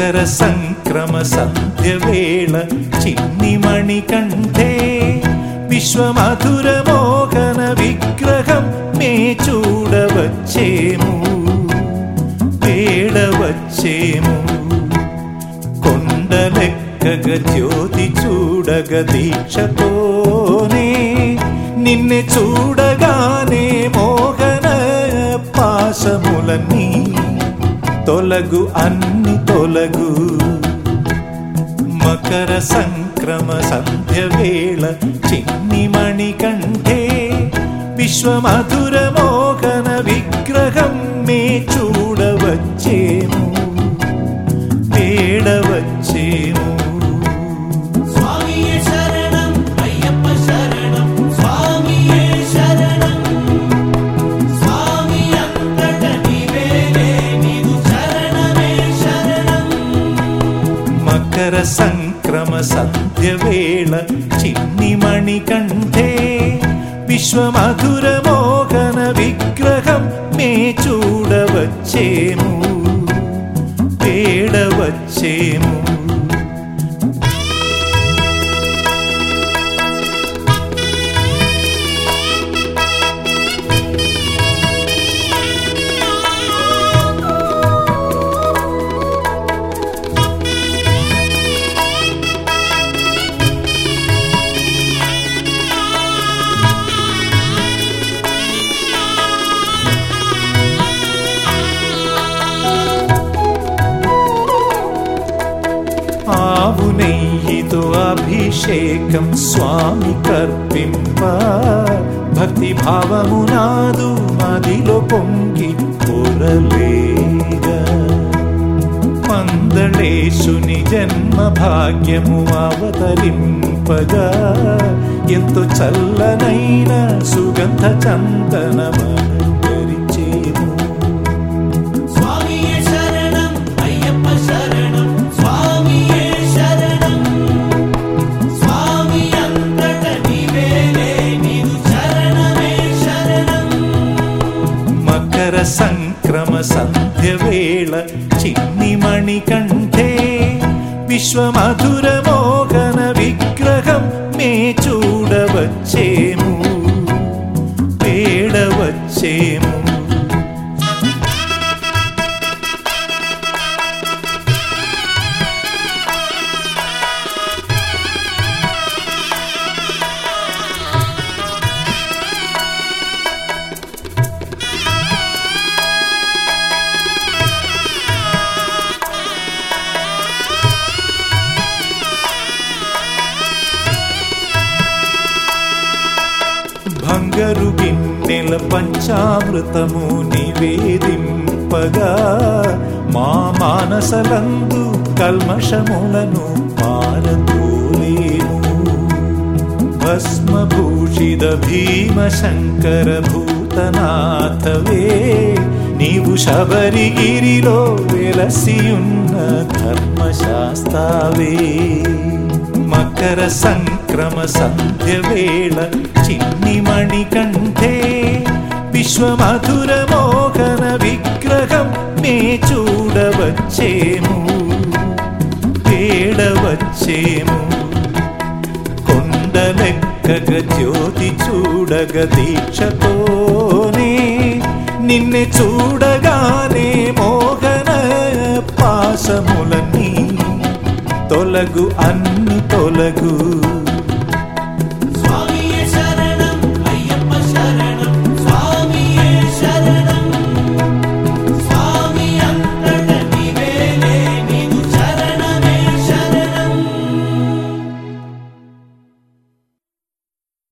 మకర సంక్రమ సంధ్య వేళ చిన్ని మణికంఠే విశ్వమధుర మోహన విగ్రహం మే చూడవచ్చేము? వేడవచ్చేము కొండలెక్కగ జ్యోతి చూడగ దీక్షతోనే. నిన్ను చూడగానే మోహన పాశములన్నీ తొలగు అన్ని తొలగు. మకర సంక్రమ సంధ్య వేళ చిన్ని మణి కంఠే. విశ్వమధుర మోహన విగ్రహం మే చూడవచ్చేము. మకర సంక్రమ సంధ్య వేళ చిన్ని మణి కంఠే. విశ్వమధుర మోహన విగ్రహం మే చూడవచ్చేము వేడవచ్చేము అభిషేకం స్వామి కర్పింప. భక్తి భావము నాదు మదిలో పొంగి పొరలేగా మందళేశుని జన్మ భాగ్యము అవతరింపగా. ఎంతో చల్లనైన సుగంధ చందనమా సంక్రమ సంధ్య వేళ చిన్ని మణి కంఠే విశ్వమధుర మోహన విగ్రహం గిన్నెల పంచామృతము నివేదింపగా మా మానసలందు కల్మషములను పారదూలేము భస్మభూషిత భీమ శంకర భూతనాథవే నీవు శబరిగిరిలో వెలసియున్న ధర్మశాస్తావే మకర సంక్రమ సంధ్య వేళ చిన్ని మణికంఠే విశ్వమధుర మోహన విగ్రహం మే చూడవచ్చేము వేడవచ్చేము. కొండలెక్కగ జ్యోతి చూడగ దీక్షతోనే నిన్నే చూడగానే మోహన పాసములన్నీ తొలగు అన్న తొలగు